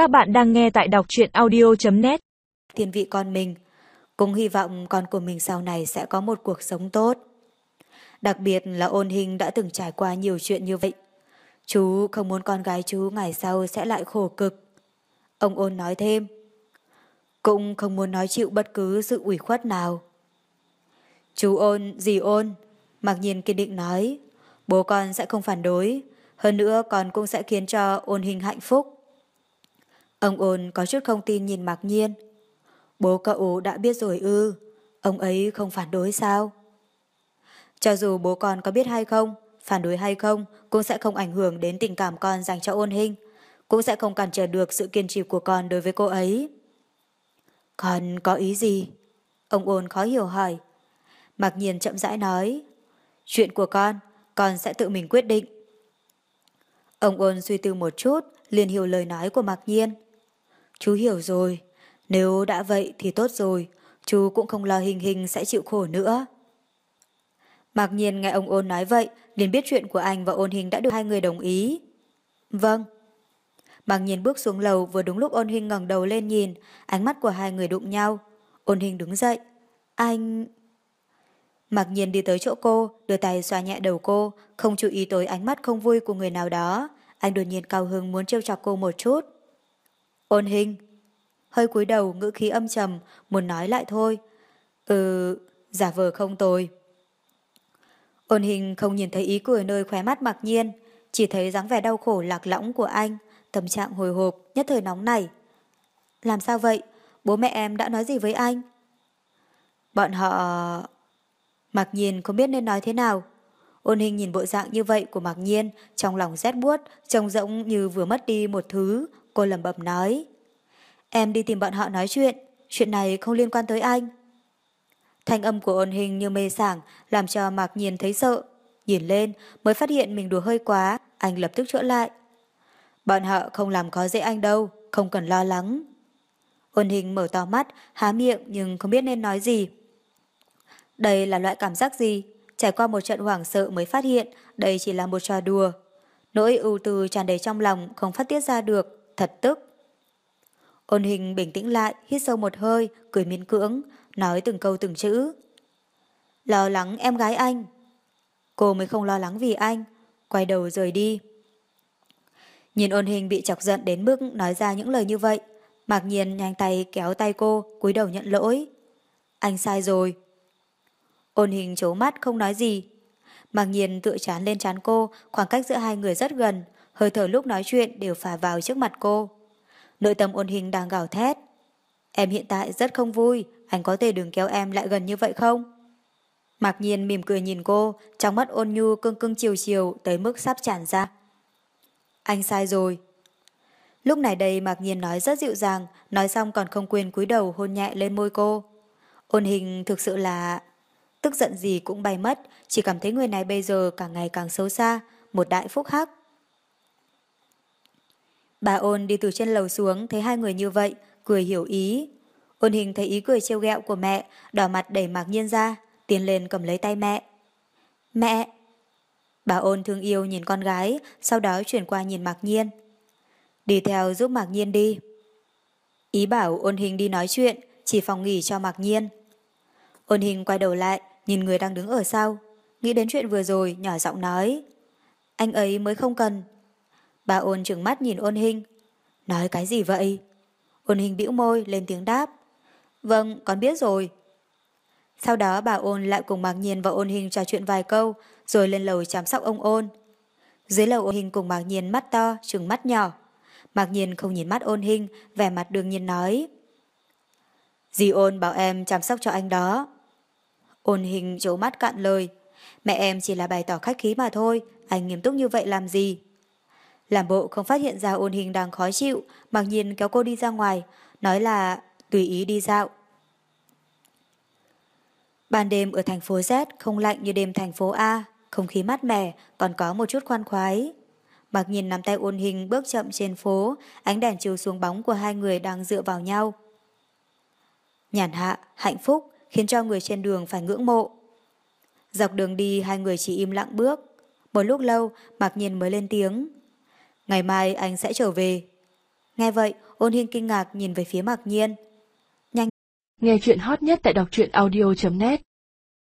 Các bạn đang nghe tại đọc truyện audio.net Thiên vị con mình, cũng hy vọng con của mình sau này sẽ có một cuộc sống tốt. Đặc biệt là ôn hình đã từng trải qua nhiều chuyện như vậy. Chú không muốn con gái chú ngày sau sẽ lại khổ cực. Ông ôn nói thêm. Cũng không muốn nói chịu bất cứ sự ủy khuất nào. Chú ôn, dì ôn, mặc nhiên kiên định nói. Bố con sẽ không phản đối. Hơn nữa con cũng sẽ khiến cho ôn hình hạnh phúc. Ông ôn có chút không tin nhìn mặc nhiên. Bố cậu đã biết rồi ư, ông ấy không phản đối sao? Cho dù bố con có biết hay không, phản đối hay không, cũng sẽ không ảnh hưởng đến tình cảm con dành cho ôn hình, cũng sẽ không cản trở được sự kiên trì của con đối với cô ấy. Con có ý gì? Ông ôn khó hiểu hỏi. Mặc nhiên chậm rãi nói, chuyện của con, con sẽ tự mình quyết định. Ông ôn suy tư một chút, liền hiểu lời nói của Mạc Nhiên. Chú hiểu rồi, nếu đã vậy thì tốt rồi, chú cũng không lo hình hình sẽ chịu khổ nữa. mặc Nhiên nghe ông ôn nói vậy, liền biết chuyện của anh và ôn hình đã được hai người đồng ý. Vâng. mặc Nhiên bước xuống lầu vừa đúng lúc ôn hình ngẩng đầu lên nhìn, ánh mắt của hai người đụng nhau. Ôn hình đứng dậy. Anh... mặc Nhiên đi tới chỗ cô, đưa tay xoa nhẹ đầu cô, không chú ý tới ánh mắt không vui của người nào đó. Anh đột nhiên cao hứng muốn trêu chọc cô một chút. Ôn hình. Hơi cúi đầu ngữ khí âm trầm, muốn nói lại thôi. Ừ, giả vờ không tồi. Ôn hình không nhìn thấy ý cười nơi khóe mắt mặc nhiên, chỉ thấy dáng vẻ đau khổ lạc lõng của anh, tâm trạng hồi hộp, nhất thời nóng này. Làm sao vậy? Bố mẹ em đã nói gì với anh? Bọn họ... Mặc nhiên không biết nên nói thế nào. Ôn hình nhìn bộ dạng như vậy của Mặc Nhiên, trong lòng rét buốt, trông rỗng như vừa mất đi một thứ, cô lẩm bẩm nói. Em đi tìm bọn họ nói chuyện, chuyện này không liên quan tới anh. Thanh âm của ôn hình như mê sảng, làm cho Mạc Nhiên thấy sợ. Nhìn lên, mới phát hiện mình đùa hơi quá, anh lập tức chữa lại. Bọn họ không làm khó dễ anh đâu, không cần lo lắng. Ôn hình mở to mắt, há miệng nhưng không biết nên nói gì. Đây là loại cảm giác gì? Trải qua một trận hoảng sợ mới phát hiện đây chỉ là một trò đùa. Nỗi ưu tư tràn đầy trong lòng không phát tiết ra được, thật tức. Ôn hình bình tĩnh lại, hít sâu một hơi, cười miên cưỡng, nói từng câu từng chữ. Lo lắng em gái anh. Cô mới không lo lắng vì anh, quay đầu rời đi. Nhìn ôn hình bị chọc giận đến mức nói ra những lời như vậy, mặc nhiên nhanh tay kéo tay cô, cúi đầu nhận lỗi. Anh sai rồi. Ôn hình chố mắt không nói gì. Mặc nhiên tự chán lên chán cô, khoảng cách giữa hai người rất gần, hơi thở lúc nói chuyện đều phả vào trước mặt cô. Nội tâm ôn hình đang gào thét. Em hiện tại rất không vui, anh có thể đừng kéo em lại gần như vậy không? Mạc nhiên mỉm cười nhìn cô, trong mắt ôn nhu cưng cưng chiều chiều tới mức sắp tràn ra. Anh sai rồi. Lúc này đây Mạc nhiên nói rất dịu dàng, nói xong còn không quên cúi đầu hôn nhẹ lên môi cô. Ôn hình thực sự là... Tức giận gì cũng bay mất, chỉ cảm thấy người này bây giờ càng ngày càng xấu xa, một đại phúc hắc. Bà ôn đi từ trên lầu xuống thấy hai người như vậy, cười hiểu ý. Ôn hình thấy ý cười trêu ghẹo của mẹ, đỏ mặt đẩy mạc nhiên ra, tiến lên cầm lấy tay mẹ. Mẹ! Bà ôn thương yêu nhìn con gái, sau đó chuyển qua nhìn mạc nhiên. Đi theo giúp mạc nhiên đi. Ý bảo ôn hình đi nói chuyện, chỉ phòng nghỉ cho mạc nhiên. Ôn hình quay đầu lại, nhìn người đang đứng ở sau. Nghĩ đến chuyện vừa rồi, nhỏ giọng nói. Anh ấy mới không cần, Bà ôn trừng mắt nhìn ôn hình. Nói cái gì vậy? Ôn hình bĩu môi lên tiếng đáp. Vâng, con biết rồi. Sau đó bà ôn lại cùng Mạc Nhiên và ôn hình trò chuyện vài câu, rồi lên lầu chăm sóc ông ôn. Dưới lầu ôn hình cùng Mạc Nhiên mắt to, trừng mắt nhỏ. Mạc Nhiên không nhìn mắt ôn hình, vẻ mặt đương nhiên nói. Dì ôn bảo em chăm sóc cho anh đó. Ôn hình trố mắt cạn lời. Mẹ em chỉ là bày tỏ khách khí mà thôi, anh nghiêm túc như vậy làm gì? Làm bộ không phát hiện ra ôn hình đang khó chịu, mặc nhiên kéo cô đi ra ngoài, nói là tùy ý đi dạo. Ban đêm ở thành phố Z không lạnh như đêm thành phố A, không khí mát mẻ, còn có một chút khoan khoái. Mặc nhìn nắm tay ôn hình bước chậm trên phố, ánh đèn chiếu xuống bóng của hai người đang dựa vào nhau. Nhàn hạ, hạnh phúc, khiến cho người trên đường phải ngưỡng mộ. Dọc đường đi hai người chỉ im lặng bước. Một lúc lâu, mặc nhiên mới lên tiếng. Ngày mai anh sẽ trở về. Nghe vậy, ôn hiên kinh ngạc nhìn về phía mạc nhiên. Nhanh. Nghe chuyện hot nhất tại đọc truyện audio.net